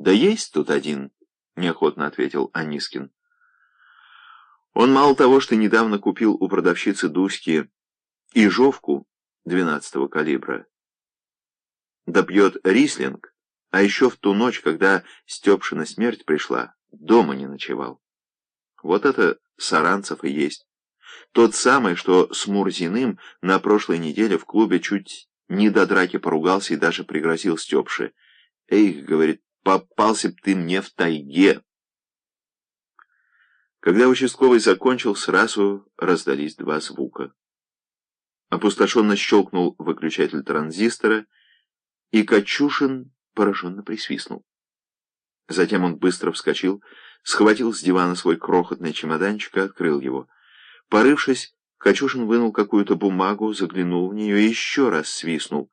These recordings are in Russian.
«Да есть тут один», — неохотно ответил Анискин. Он мало того, что недавно купил у продавщицы Дуськи ижовку 12-го калибра, допьет рислинг, а еще в ту ночь, когда Степшина смерть пришла, дома не ночевал. Вот это Саранцев и есть. Тот самый, что с Мурзиным на прошлой неделе в клубе чуть не до драки поругался и даже пригрозил Степше. «Эй, — говорит, — попался б ты мне в тайге!» Когда участковый закончил, сразу раздались два звука. Опустошенно щелкнул выключатель транзистора, и Качушин пораженно присвистнул. Затем он быстро вскочил, схватил с дивана свой крохотный чемоданчик и открыл его. Порывшись, Качушин вынул какую-то бумагу, заглянул в нее и еще раз свистнул.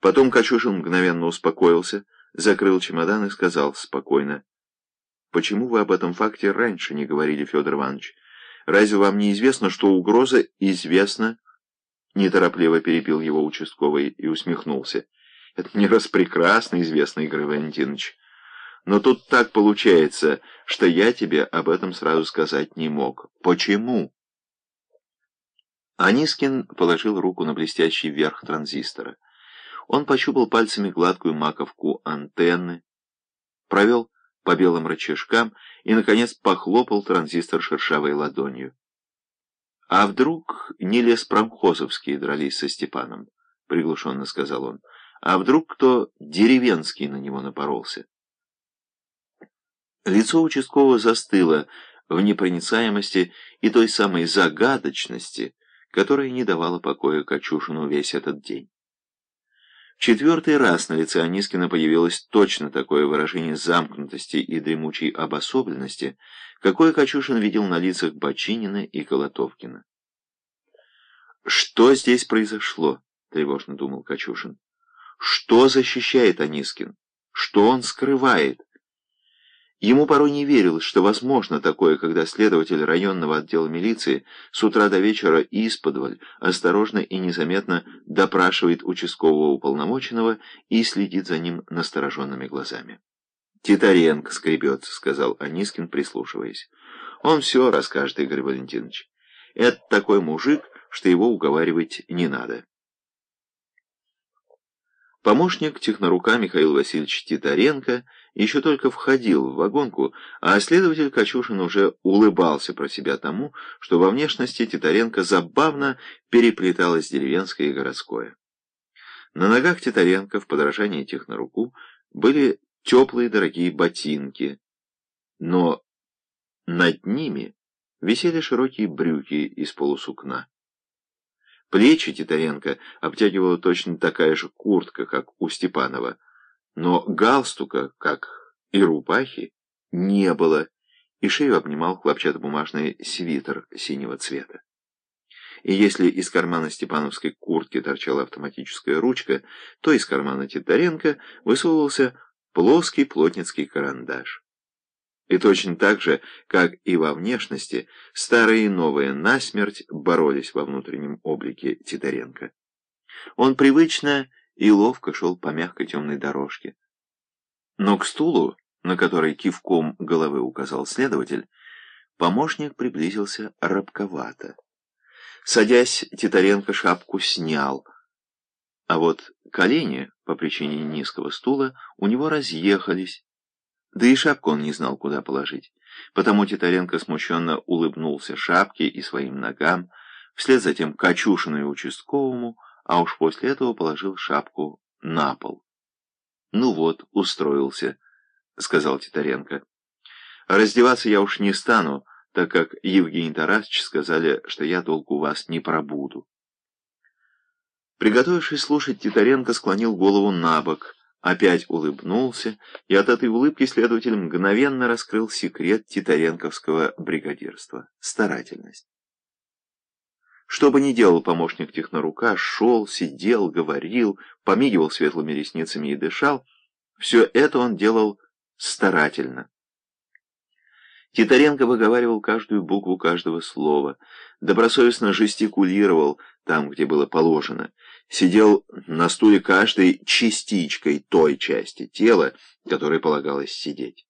Потом Качушин мгновенно успокоился, закрыл чемодан и сказал спокойно. «Почему вы об этом факте раньше не говорили, Федор Иванович? Разве вам не известно, что угроза известна?» Неторопливо перебил его участковый и усмехнулся. «Это мне раз прекрасно известно, Игорь Валентинович. Но тут так получается, что я тебе об этом сразу сказать не мог. Почему?» Анискин положил руку на блестящий верх транзистора. Он пощупал пальцами гладкую маковку антенны, провел по белым рычажкам и, наконец, похлопал транзистор шершавой ладонью. «А вдруг не леспромхозовские дрались со Степаном?» — приглушенно сказал он. «А вдруг кто деревенский на него напоролся?» Лицо участкового застыло в непроницаемости и той самой загадочности, которая не давала покоя Качушину весь этот день. Четвертый раз на лице Анискина появилось точно такое выражение замкнутости и дремучей обособленности, какое Качушин видел на лицах Бочинина и Колотовкина. «Что здесь произошло?» — тревожно думал Качушин. «Что защищает Анискин? Что он скрывает?» Ему порой не верилось, что возможно такое, когда следователь районного отдела милиции с утра до вечера исподволь, осторожно и незаметно допрашивает участкового уполномоченного и следит за ним настороженными глазами. «Титаренко скребется», — сказал Анискин, прислушиваясь. «Он все расскажет, Игорь Валентинович. Это такой мужик, что его уговаривать не надо». Помощник технорука Михаил Васильевич Титаренко еще только входил в вагонку, а следователь Качушин уже улыбался про себя тому, что во внешности Титаренко забавно переплеталось деревенское и городское. На ногах Титаренко в подражании техноруку были теплые дорогие ботинки, но над ними висели широкие брюки из полусукна. Плечи Титаренко обтягивала точно такая же куртка, как у Степанова, но галстука, как и рубахи, не было, и шею обнимал хлопчатобумажный свитер синего цвета. И если из кармана степановской куртки торчала автоматическая ручка, то из кармана Титаренко высовывался плоский плотницкий карандаш. И точно так же, как и во внешности, старые и новые насмерть боролись во внутреннем облике Титаренко. Он привычно и ловко шел по мягкой темной дорожке. Но к стулу, на который кивком головы указал следователь, помощник приблизился рабковато. Садясь, Титаренко шапку снял, а вот колени, по причине низкого стула, у него разъехались, да и шапку он не знал, куда положить. Потому Титаренко смущенно улыбнулся шапке и своим ногам, вслед за тем Качушину и участковому, а уж после этого положил шапку на пол. «Ну вот, устроился», — сказал Титаренко. «Раздеваться я уж не стану, так как Евгений Тарасович сказали, что я долго у вас не пробуду». Приготовившись слушать, Титаренко склонил голову на бок — опять улыбнулся, и от этой улыбки следователь мгновенно раскрыл секрет титаренковского бригадирства — старательность. Что бы ни делал помощник технорука, шел, сидел, говорил, помигивал светлыми ресницами и дышал, все это он делал старательно. Титаренко выговаривал каждую букву каждого слова, добросовестно жестикулировал там, где было положено, сидел на стуле каждой частичкой той части тела, которой полагалось сидеть.